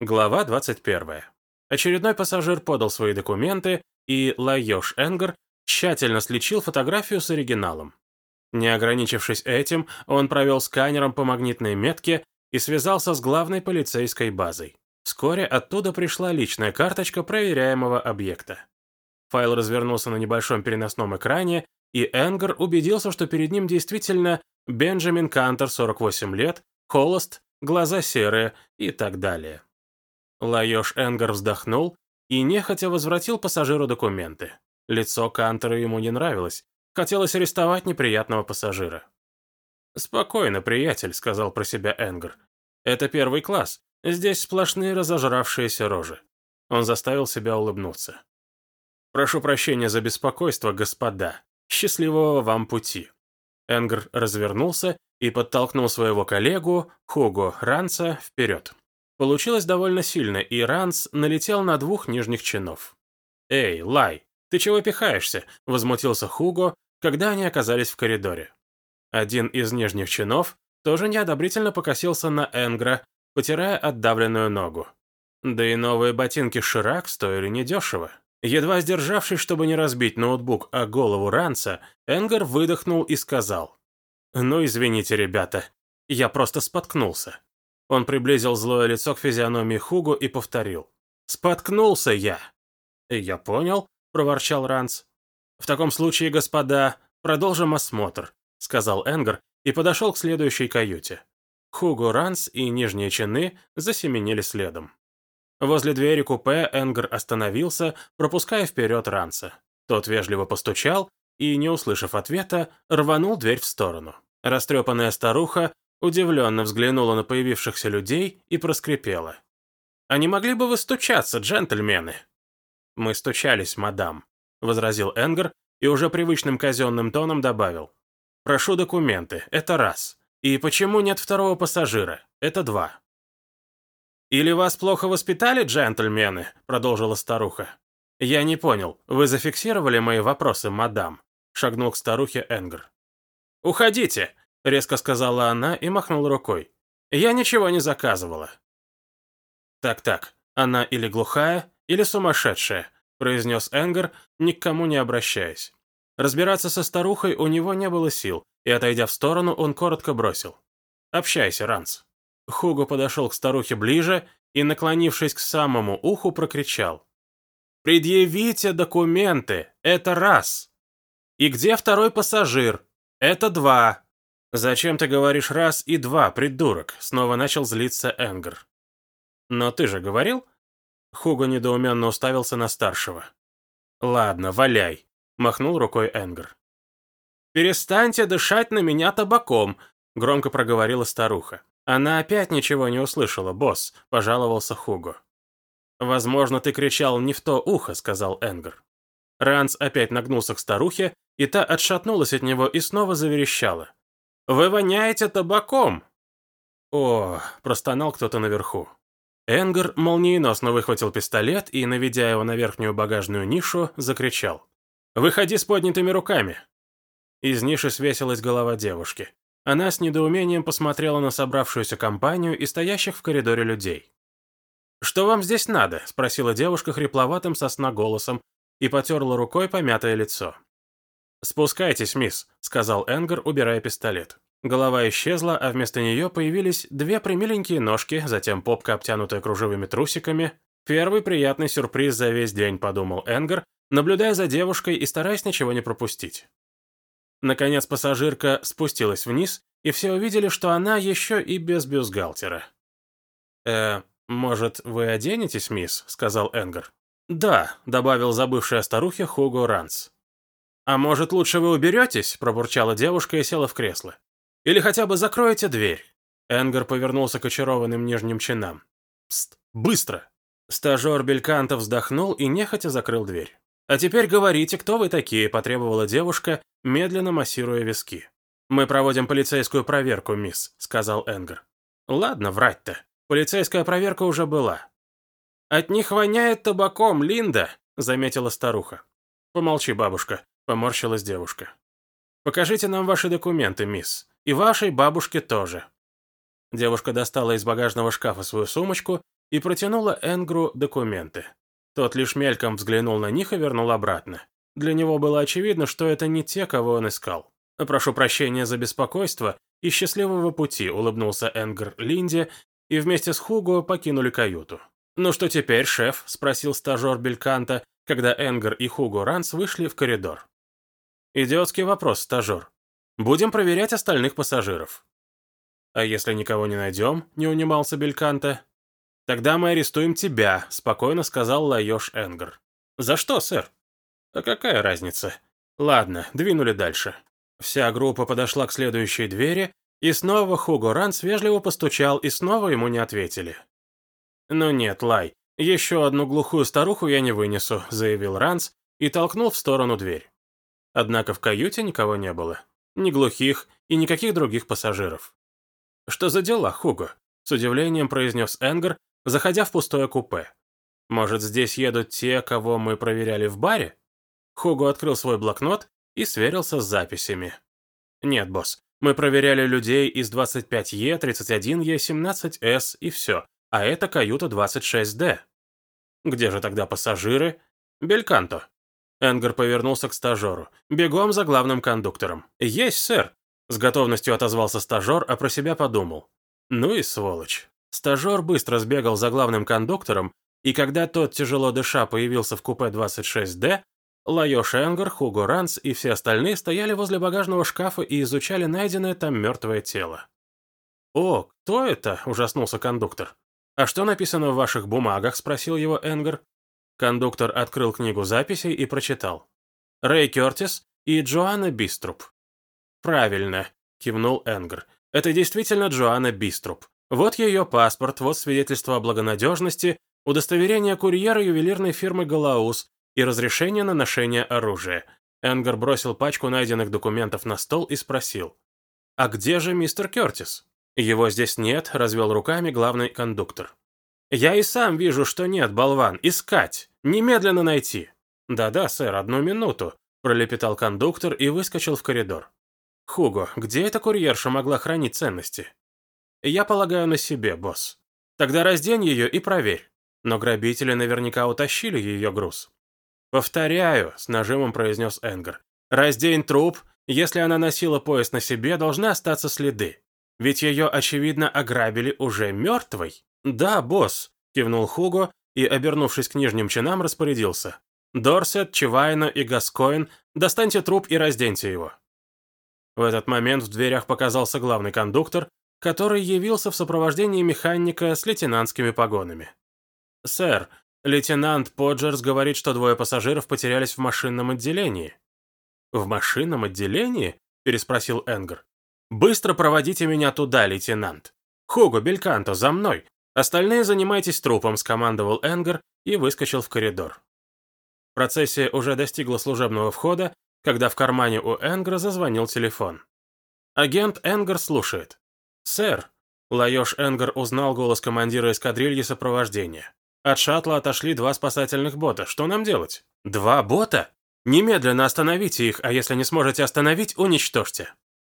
Глава 21. Очередной пассажир подал свои документы, и Лайош Энгер тщательно сличил фотографию с оригиналом. Не ограничившись этим, он провел сканером по магнитной метке и связался с главной полицейской базой. Вскоре оттуда пришла личная карточка проверяемого объекта. Файл развернулся на небольшом переносном экране, и Энгер убедился, что перед ним действительно Бенджамин Кантер, 48 лет, холост, глаза серые и так далее. Лайош Энгер вздохнул и нехотя возвратил пассажиру документы. Лицо Кантера ему не нравилось. Хотелось арестовать неприятного пассажира. «Спокойно, приятель», — сказал про себя Энгер. «Это первый класс. Здесь сплошные разожравшиеся рожи». Он заставил себя улыбнуться. «Прошу прощения за беспокойство, господа. Счастливого вам пути». Энгер развернулся и подтолкнул своего коллегу, Хуго Ранца, вперед. Получилось довольно сильно, и Ранс налетел на двух нижних чинов. «Эй, Лай, ты чего пихаешься?» – возмутился Хуго, когда они оказались в коридоре. Один из нижних чинов тоже неодобрительно покосился на Энгра, потирая отдавленную ногу. Да и новые ботинки Ширак стоили недешево. Едва сдержавшись, чтобы не разбить ноутбук о голову Ранца, Энгар выдохнул и сказал. «Ну, извините, ребята, я просто споткнулся». Он приблизил злое лицо к физиономии Хугу и повторил. «Споткнулся я!» «Я понял», — проворчал Ранц. «В таком случае, господа, продолжим осмотр», — сказал Энгар и подошел к следующей каюте. Хуго Ранц и нижние чины засеменили следом. Возле двери купе Энгар остановился, пропуская вперед Ранца. Тот вежливо постучал и, не услышав ответа, рванул дверь в сторону. Растрепанная старуха удивленно взглянула на появившихся людей и проскрипела. «А не могли бы вы стучаться, джентльмены?» «Мы стучались, мадам», — возразил Энгар и уже привычным казенным тоном добавил. «Прошу документы, это раз. И почему нет второго пассажира? Это два». «Или вас плохо воспитали, джентльмены?» — продолжила старуха. «Я не понял, вы зафиксировали мои вопросы, мадам?» — шагнул к старухе Энгр. «Уходите!» — резко сказала она и махнула рукой. «Я ничего не заказывала». «Так-так, она или глухая, или сумасшедшая», — произнес Энгер, ни к кому не обращаясь. Разбираться со старухой у него не было сил, и, отойдя в сторону, он коротко бросил. «Общайся, Ранц». Хуго подошел к старухе ближе и, наклонившись к самому уху, прокричал. «Предъявите документы, это раз. И где второй пассажир? Это два. Зачем ты говоришь раз и два, придурок?» Снова начал злиться Энгер. «Но ты же говорил?» Хуго недоуменно уставился на старшего. «Ладно, валяй», — махнул рукой Энгер. «Перестаньте дышать на меня табаком», — громко проговорила старуха. «Она опять ничего не услышала, босс», — пожаловался Хуго. «Возможно, ты кричал не в то ухо», — сказал Энгер. Ранс опять нагнулся к старухе, и та отшатнулась от него и снова заверещала. «Вы воняете табаком!» «О!» – простонал кто-то наверху. Энгер молниеносно выхватил пистолет и, наведя его на верхнюю багажную нишу, закричал. «Выходи с поднятыми руками!» Из ниши свесилась голова девушки. Она с недоумением посмотрела на собравшуюся компанию и стоящих в коридоре людей. «Что вам здесь надо?» – спросила девушка хрипловатым сосна голосом и потерла рукой помятое лицо. «Спускайтесь, мисс», – сказал Энгер, убирая пистолет. Голова исчезла, а вместо нее появились две примиленькие ножки, затем попка, обтянутая кружевыми трусиками. «Первый приятный сюрприз за весь день», – подумал Энгер, наблюдая за девушкой и стараясь ничего не пропустить. Наконец пассажирка спустилась вниз, и все увидели, что она еще и без бюстгальтера. «Э, может, вы оденетесь, мисс?» — сказал Энгер. «Да», — добавил забывшая старухе Хуго Ранс. «А может, лучше вы уберетесь?» — пробурчала девушка и села в кресло. «Или хотя бы закроете дверь?» Энгер повернулся к очарованным нижним чинам. «Пст, быстро!» Стажер Бельканта вздохнул и нехотя закрыл дверь. «А теперь говорите, кто вы такие?» – потребовала девушка, медленно массируя виски. «Мы проводим полицейскую проверку, мисс», – сказал Энгер. «Ладно, врать-то. Полицейская проверка уже была». «От них воняет табаком, Линда», – заметила старуха. «Помолчи, бабушка», – поморщилась девушка. «Покажите нам ваши документы, мисс. И вашей бабушке тоже». Девушка достала из багажного шкафа свою сумочку и протянула Энгру документы. Тот лишь мельком взглянул на них и вернул обратно. Для него было очевидно, что это не те, кого он искал. «Прошу прощения за беспокойство и счастливого пути», — улыбнулся Энгр Линде, и вместе с Хуго покинули каюту. «Ну что теперь, шеф?» — спросил стажер Бельканта, когда Энгер и Хуго Ранс вышли в коридор. «Идиотский вопрос, стажер. Будем проверять остальных пассажиров». «А если никого не найдем?» — не унимался Бельканта. «Тогда мы арестуем тебя», — спокойно сказал Лайош Энгер. «За что, сэр?» «А какая разница?» «Ладно, двинули дальше». Вся группа подошла к следующей двери, и снова Хуго Ранс вежливо постучал, и снова ему не ответили. «Ну нет, Лай, еще одну глухую старуху я не вынесу», — заявил Ранс и толкнул в сторону дверь. Однако в каюте никого не было. Ни глухих и никаких других пассажиров. «Что за дела, Хуго?» — с удивлением произнес Энгер, заходя в пустое купе. «Может, здесь едут те, кого мы проверяли в баре?» Хуго открыл свой блокнот и сверился с записями. «Нет, босс, мы проверяли людей из 25Е, 31Е, 17С и все, а это каюта 26Д». «Где же тогда пассажиры?» «Бельканто». Энгер повернулся к стажеру. «Бегом за главным кондуктором». «Есть, сэр!» С готовностью отозвался стажер, а про себя подумал. «Ну и сволочь». Стажер быстро сбегал за главным кондуктором, и когда тот, тяжело дыша, появился в купе 26Д, Лайош Энгер, Хуго Ранс и все остальные стояли возле багажного шкафа и изучали найденное там мертвое тело. «О, кто это?» – ужаснулся кондуктор. «А что написано в ваших бумагах?» – спросил его Энгер. Кондуктор открыл книгу записей и прочитал. «Рэй Кертис и Джоанна Биструп». «Правильно», – кивнул Энгер. «Это действительно Джоанна Биструп. Вот ее паспорт, вот свидетельство о благонадежности, удостоверение курьера ювелирной фирмы «Галаус» и разрешение на ношение оружия. Энгер бросил пачку найденных документов на стол и спросил. «А где же мистер Кертис?» «Его здесь нет», — развел руками главный кондуктор. «Я и сам вижу, что нет, болван. Искать! Немедленно найти!» «Да-да, сэр, одну минуту», — пролепетал кондуктор и выскочил в коридор. «Хуго, где эта курьерша могла хранить ценности?» Я полагаю на себе, босс. Тогда раздень ее и проверь. Но грабители наверняка утащили ее груз. Повторяю, с нажимом произнес Энгер. Раздень труп, если она носила пояс на себе, должны остаться следы. Ведь ее, очевидно, ограбили уже мертвой. Да, босс, кивнул Хуго и, обернувшись к нижним чинам, распорядился. Дорсет, Чивайна и Гаскоин, достаньте труп и разденьте его. В этот момент в дверях показался главный кондуктор который явился в сопровождении механика с лейтенантскими погонами. «Сэр, лейтенант Поджерс говорит, что двое пассажиров потерялись в машинном отделении». «В машинном отделении?» – переспросил Энгер. «Быстро проводите меня туда, лейтенант. Хуго, Бельканто, за мной. Остальные занимайтесь трупом», – скомандовал Энгер и выскочил в коридор. Процессия уже достигла служебного входа, когда в кармане у Энгера зазвонил телефон. Агент Энгер слушает. «Сэр!» Лайош Энгер узнал голос командира эскадрильи сопровождения. От шаттла отошли два спасательных бота. Что нам делать? Два бота? Немедленно остановите их, а если не сможете остановить, уничтожьте.